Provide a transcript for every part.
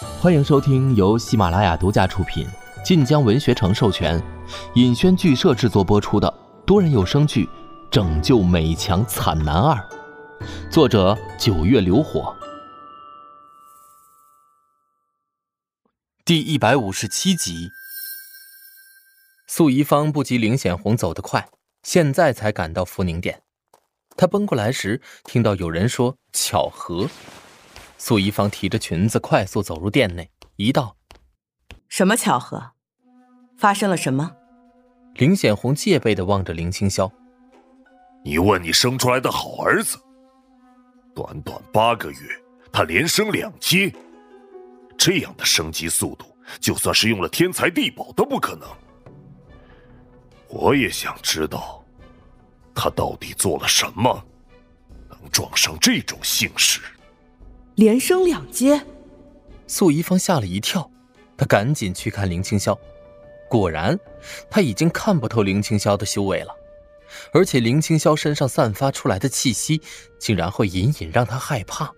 欢迎收听由喜马拉雅独家出品、晋江文学城授权、尹轩剧社制作播出的多人有声剧《拯救美强惨男二》，作者九月流火，第一百五十七集。素怡芳不及林显红走得快，现在才赶到福宁殿。他奔过来时，听到有人说“巧合”。素怡芳提着裙子快速走入店内，一道：“什么巧合？发生了什么？”林显红戒备的望着林青霄：“你问你生出来的好儿子，短短八个月，他连升两阶，这样的升级速度，就算是用了天才地宝都不可能。我也想知道，他到底做了什么，能撞上这种姓氏。”连升两阶，素怡芳吓了一跳，她赶紧去看林青霄，果然，他已经看不透林青霄的修为了，而且林青霄身上散发出来的气息，竟然会隐隐让他害怕。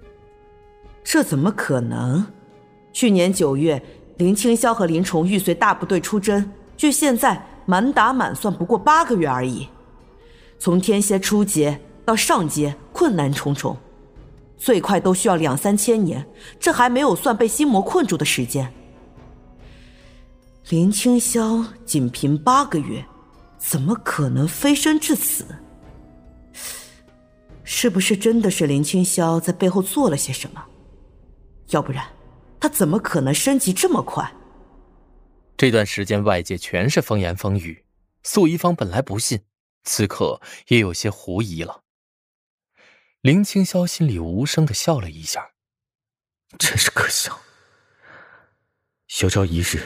这怎么可能？去年九月，林青霄和林崇玉随大部队出征，距现在满打满算不过八个月而已，从天蝎初阶到上阶，困难重重。最快都需要两三千年，这还没有算被心魔困住的时间。林青霄仅凭八个月，怎么可能飞升至此？是不是真的是林青霄在背后做了些什么？要不然，他怎么可能升级这么快？这段时间外界全是风言风语，素一方本来不信，此刻也有些狐疑了。林青霄心里无声的笑了一下，真是可笑。有朝一日，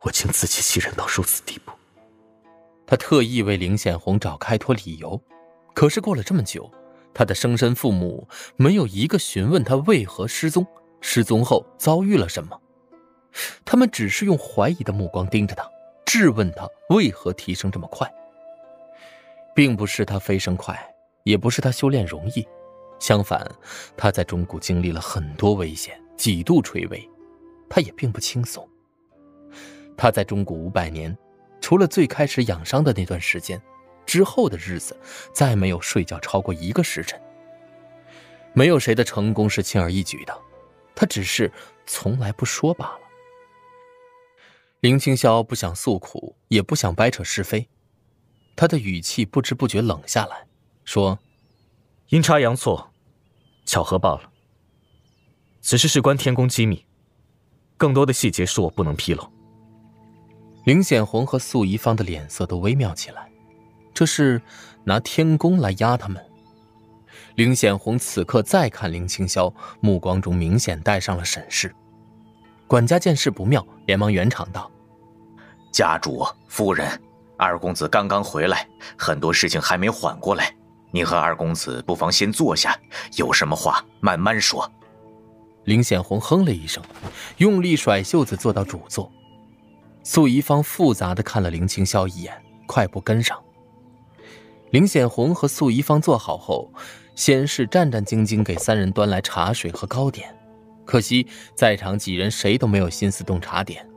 我竟自欺欺人到如此地步。他特意为林显红找开脱理由，可是过了这么久，他的生身父母没有一个询问他为何失踪，失踪后遭遇了什么，他们只是用怀疑的目光盯着他，质问他为何提升这么快，并不是他飞升快。也不是他修炼容易，相反，他在中谷经历了很多危险，几度垂危，他也并不轻松。他在中古五百年，除了最开始养伤的那段时间，之后的日子再没有睡觉超过一个时辰。没有谁的成功是轻而易举的，他只是从来不说罢了。林青霄不想诉苦，也不想掰扯是非，他的语气不知不觉冷下来。说：“阴差阳错，巧合罢了。此事事关天宫机密，更多的细节是我不能披露。”林显红和素怡芳的脸色都微妙起来，这是拿天宫来压他们。林显红此刻再看林青霄，目光中明显带上了审视。管家见势不妙，连忙圆场道：“家主夫人，二公子刚刚回来，很多事情还没缓过来。”你和二公子不妨先坐下，有什么话慢慢说。林显红哼了一声，用力甩袖子坐到主座。素怡芳复杂的看了林青霄一眼，快步跟上。林显红和素怡芳坐好后，先是战战兢兢给三人端来茶水和糕点，可惜在场几人谁都没有心思动茶点。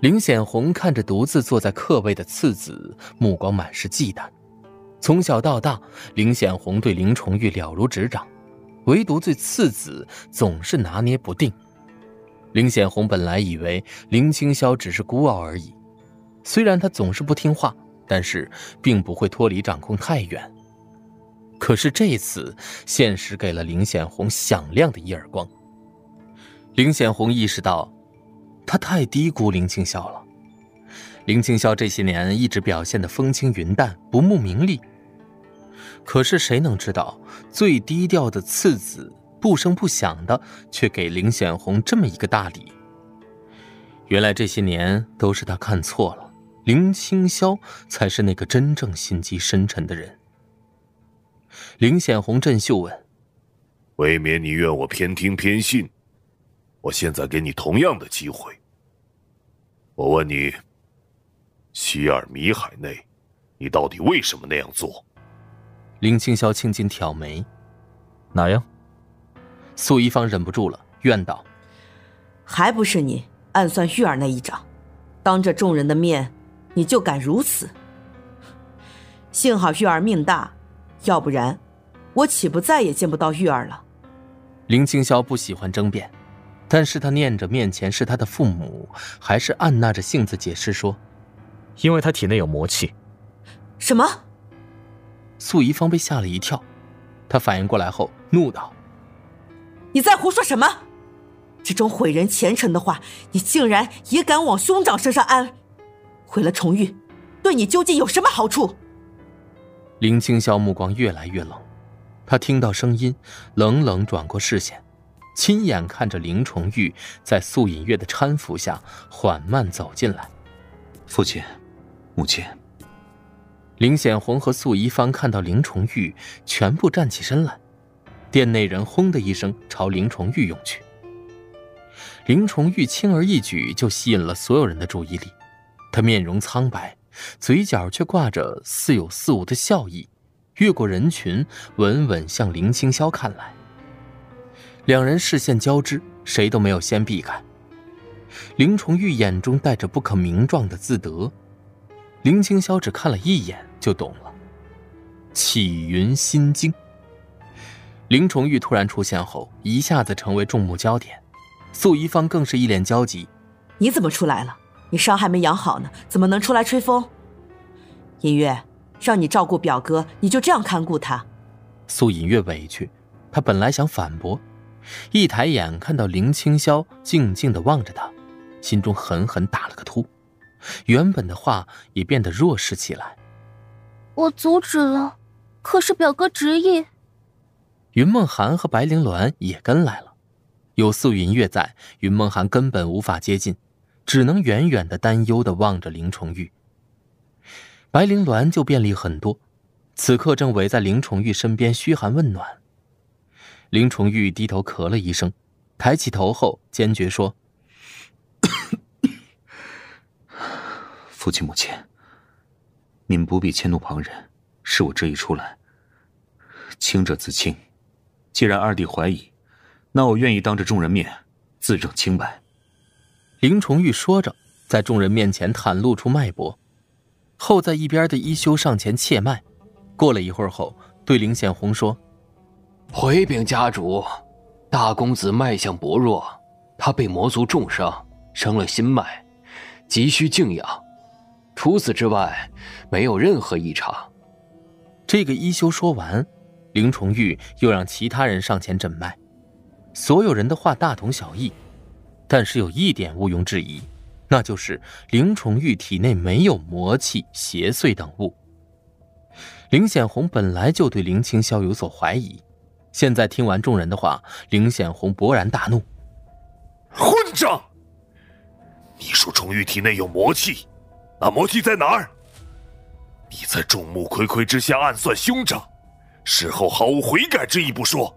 林显红看着独自坐在客位的次子，目光满是忌惮。从小到大，林显红对林崇玉了如指掌，唯独对次子总是拿捏不定。林显红本来以为林青霄只是孤傲而已，虽然他总是不听话，但是并不会脱离掌控太远。可是这次，现实给了林显红响亮的一耳光。林显红意识到，他太低估林青霄了。林青霄这些年一直表现得风轻云淡，不慕名利。可是谁能知道，最低调的次子不声不响的，却给林显红这么一个大礼。原来这些年都是他看错了，林青霄才是那个真正心机深沉的人。林显红振秀问：“未免你怨我偏听偏信？我现在给你同样的机会。我问你，希尔米海内，你到底为什么那样做？”林青霄轻轻挑眉，哪样？苏一芳忍不住了，怨道：“还不是你暗算玉儿那一掌，当着众人的面，你就敢如此？幸好玉儿命大，要不然我岂不再也见不到玉儿了？”林青霄不喜欢争辩，但是他念着面前是他的父母，还是按捺着性子解释说：“因为他体内有魔气。”什么？素仪芳被吓了一跳，她反应过来后怒道：“你在胡说什么？这种毁人前程的话，你竟然也敢往兄长身上安？毁了重玉，对你究竟有什么好处？”林青霄目光越来越冷。他听到声音，冷冷转过视线，亲眼看着林重玉在素隐月的搀扶下缓慢走进来。父亲，母亲。林显红和素一芳看到林重玉，全部站起身来。店内人轰的一声朝林重玉涌去。林重玉轻而易举就吸引了所有人的注意力，他面容苍白，嘴角却挂着似有似无的笑意。越过人群，稳稳向林青霄看来。两人视线交织，谁都没有先避开。林重玉眼中带着不可名状的自得，林青霄只看了一眼就懂了。起云心经。林崇玉突然出现后，一下子成为众目焦点。素一芳更是一脸焦急：“你怎么出来了？你伤还没养好呢，怎么能出来吹风？”尹月。让你照顾表哥，你就这样看顾他？素隐月委屈，他本来想反驳，一抬眼看到林青霄静静的望着他，心中狠狠打了个突，原本的话也变得弱势起来。我阻止了，可是表哥执意。云梦涵和白灵鸾也跟来了，有素云月在，云梦涵根本无法接近，只能远远的担忧的望着林重玉。白灵鸾就便利很多，此刻正围在林重玉身边嘘寒问暖。林重玉低头咳了一声，抬起头后坚决说：“ 父亲母亲，你们不必迁怒旁人，是我执意出来。清者自清，既然二弟怀疑，那我愿意当着众人面自证清白。”林重玉说着，在众人面前袒露出脉搏。后在一边的一休上前切脉，过了一会儿后，对林显红说：“回禀家主，大公子脉象薄弱，他被魔族重伤，生了心脉，急需静养。除此之外，没有任何异常。”这个一休说完，林崇玉又让其他人上前诊脉。所有人的话大同小异，但是有一点毋庸置疑。那就是林崇玉体内没有魔气、邪祟等物。林显红本来就对林清霄有所怀疑，现在听完众人的话，林显红勃然大怒：“混账！你说重玉体内有魔气，那魔气在哪儿？你在众目睽睽之下暗算兄长，事后毫无悔改之意不说，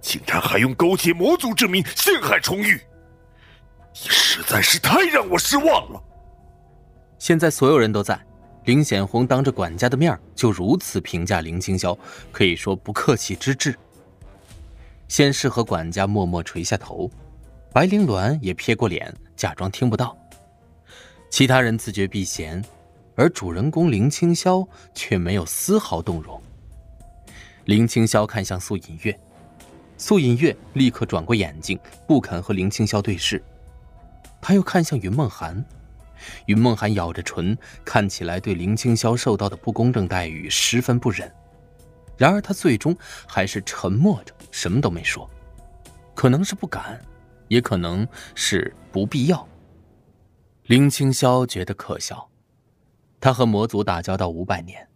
竟然还用勾结魔族之名陷害重玉！”你实在是太让我失望了。现在所有人都在，林显红当着管家的面就如此评价林青霄，可以说不客气之至。先是和管家默默垂下头，白灵鸾也撇过脸，假装听不到。其他人自觉避嫌，而主人公林青霄却没有丝毫动容。林青霄看向素隐月，素隐月立刻转过眼睛，不肯和林青霄对视。他又看向云梦涵，云梦涵咬着唇，看起来对林青霄受到的不公正待遇十分不忍。然而他最终还是沉默着，什么都没说。可能是不敢，也可能是不必要。林青霄觉得可笑，他和魔族打交道五百年，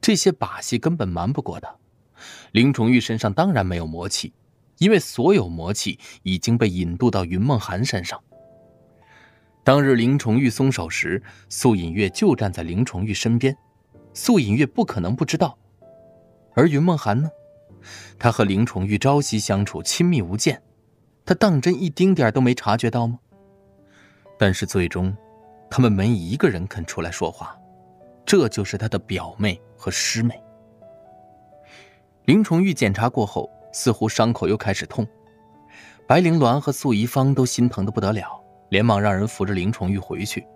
这些把戏根本瞒不过他。林重玉身上当然没有魔气，因为所有魔气已经被引渡到云梦涵身上。当日林重玉松手时，素隐月就站在林重玉身边，素隐月不可能不知道。而云梦涵呢？他和林重玉朝夕相处，亲密无间，他当真一丁点都没察觉到吗？但是最终，他们没一个人肯出来说话，这就是他的表妹和师妹。林重玉检查过后，似乎伤口又开始痛，白灵鸾和素宜芳都心疼的不得了，连忙让人扶着林重玉回去。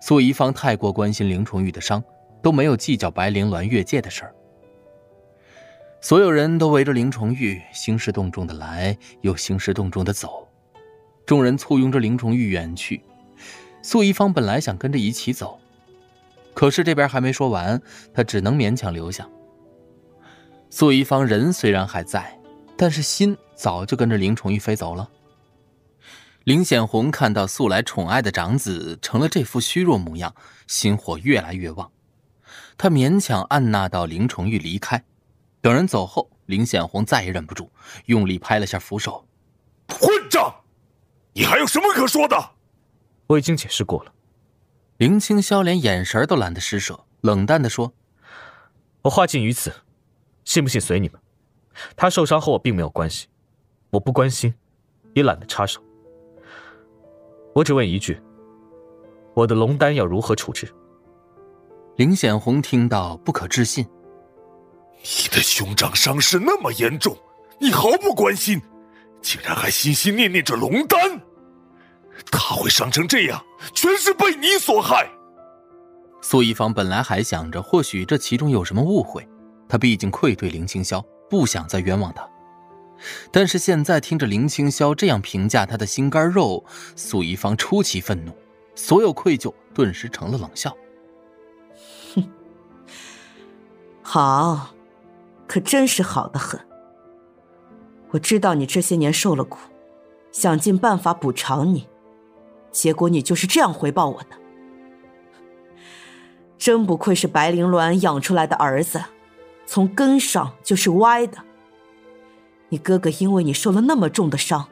素宜芳太过关心林重玉的伤，都没有计较白灵鸾越界的事儿。所有人都围着林重玉，兴师动众的来，又兴师动众的走。众人簇拥着林崇玉远去。素宜芳本来想跟着一起走，可是这边还没说完，他只能勉强留下。素宜芳人虽然还在，但是心早就跟着林崇玉飞走了。林显红看到素来宠爱的长子成了这副虚弱模样，心火越来越旺。他勉强按捺到林崇玉离开。等人走后，林显红再也忍不住，用力拍了下扶手：“混账！你还有什么可说的？”我已经解释过了。林青霄连眼神都懒得施舍，冷淡的说：“我话尽于此，信不信随你们。他受伤和我并没有关系，我不关心，也懒得插手。我只问一句：我的龙丹要如何处置？”林显红听到，不可置信。你的兄长伤势那么严重，你毫不关心，竟然还心心念念着龙丹。他会伤成这样，全是被你所害。苏一芳本来还想着，或许这其中有什么误会，他毕竟愧对林青霄，不想再冤枉他。但是现在听着林青霄这样评价他的心肝肉，苏一芳出奇愤怒，所有愧疚顿时成了冷笑。哼，好。可真是好的很。我知道你这些年受了苦，想尽办法补偿你，结果你就是这样回报我的。真不愧是白灵鸾养出来的儿子，从根上就是歪的。你哥哥因为你受了那么重的伤，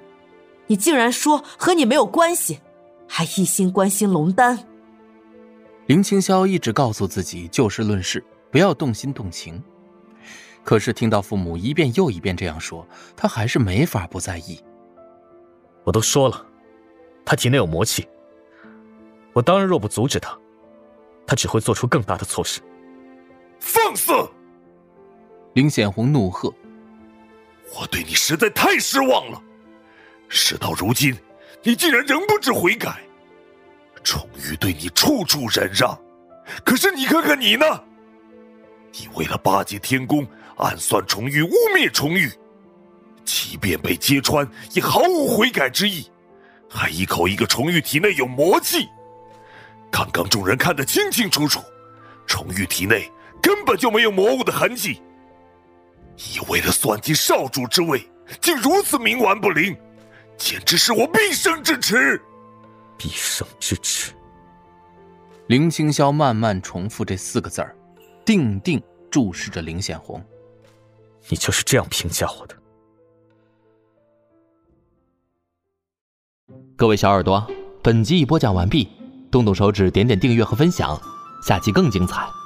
你竟然说和你没有关系，还一心关心龙丹。林青霄一直告诉自己就事论事，不要动心动情。可是听到父母一遍又一遍这样说，他还是没法不在意。我都说了，他体内有魔气。我当然若不阻止他，他只会做出更大的错事。放肆！林显红怒喝：“我对你实在太失望了。事到如今，你竟然仍不知悔改。重于对你处处忍让，可是你看看你呢？你为了巴结天宫。”暗算重玉，污蔑重玉，即便被揭穿，也毫无悔改之意，还一口一个重玉体内有魔气。刚刚众人看得清清楚楚，重玉体内根本就没有魔物的痕迹。你为了算计少主之位，竟如此冥顽不灵，简直是我毕生之耻！毕生之耻。林青霄慢慢重复这四个字儿，定定注视着林显红。你就是这样评价我的，各位小耳朵，本集已播讲完毕，动动手指点点订阅和分享，下集更精彩。